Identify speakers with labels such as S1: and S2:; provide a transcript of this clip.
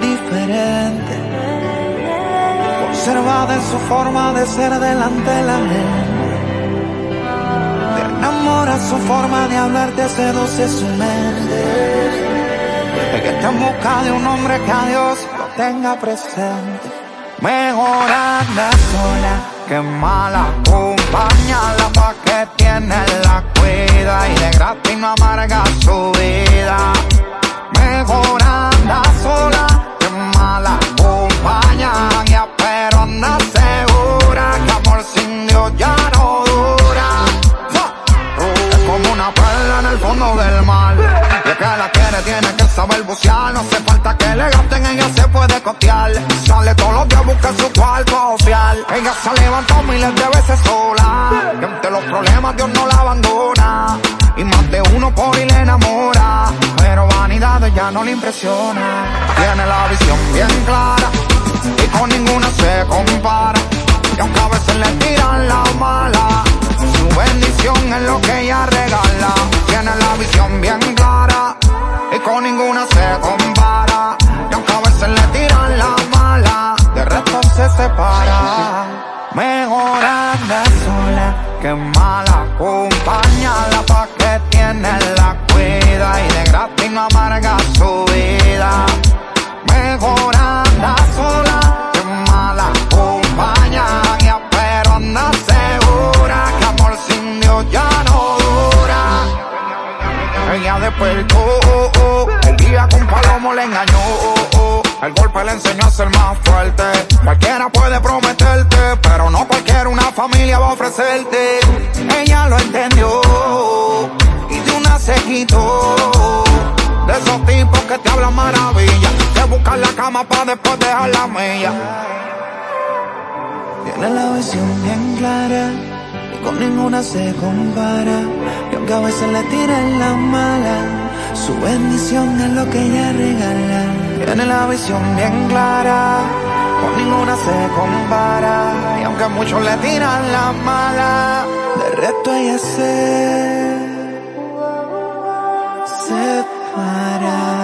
S1: diferente. Conservada en su forma de ser delante de la gente. Te enamora su forma de hablar, te seduce su mente. Desde que está en busca de un hombre que a Dios lo tenga presente. Mejor anda sola que mala acompañala pa' que tiene la como una perla en el fondo del mar. Y es que la quiere, tiene que saber bucear. No hace falta que le gasten, ella se puede costear. Sale todos los días a buscar su cuarto oficial. Ella se levantó miles de veces sola. Y ante los problemas Dios no la abandona. Y más de uno por y le enamora. Pero vanidad ya no le impresiona. Tiene la visión con ninguna se compara. Y aunque a veces le tiran la mala. De resto se separa. Mejor anda sola que mala acompañala pa' que tiene la cuida y de gratis no amarga su vida. Mejor anda sola que mala acompaña, pero anda segura que amor sin Dios ya no. Ella despertó, oh, oh, el día con palomo le engañó, oh, el golpe le enseñó a ser más fuerte. Cualquiera puede prometerte, pero no cualquiera una familia va a ofrecerte. Ella lo entendió y de una se. De esos tipos que te hablan maravilla, que buscan la cama para después dejar la mella. Tiene la visión bien clara con ninguna se compara. Y aunque a veces le tiran la mala, su bendición es lo que ella regala. Tiene la visión bien clara, con ninguna se compara. Y aunque a muchos le tiran la mala, de resto ella se separa.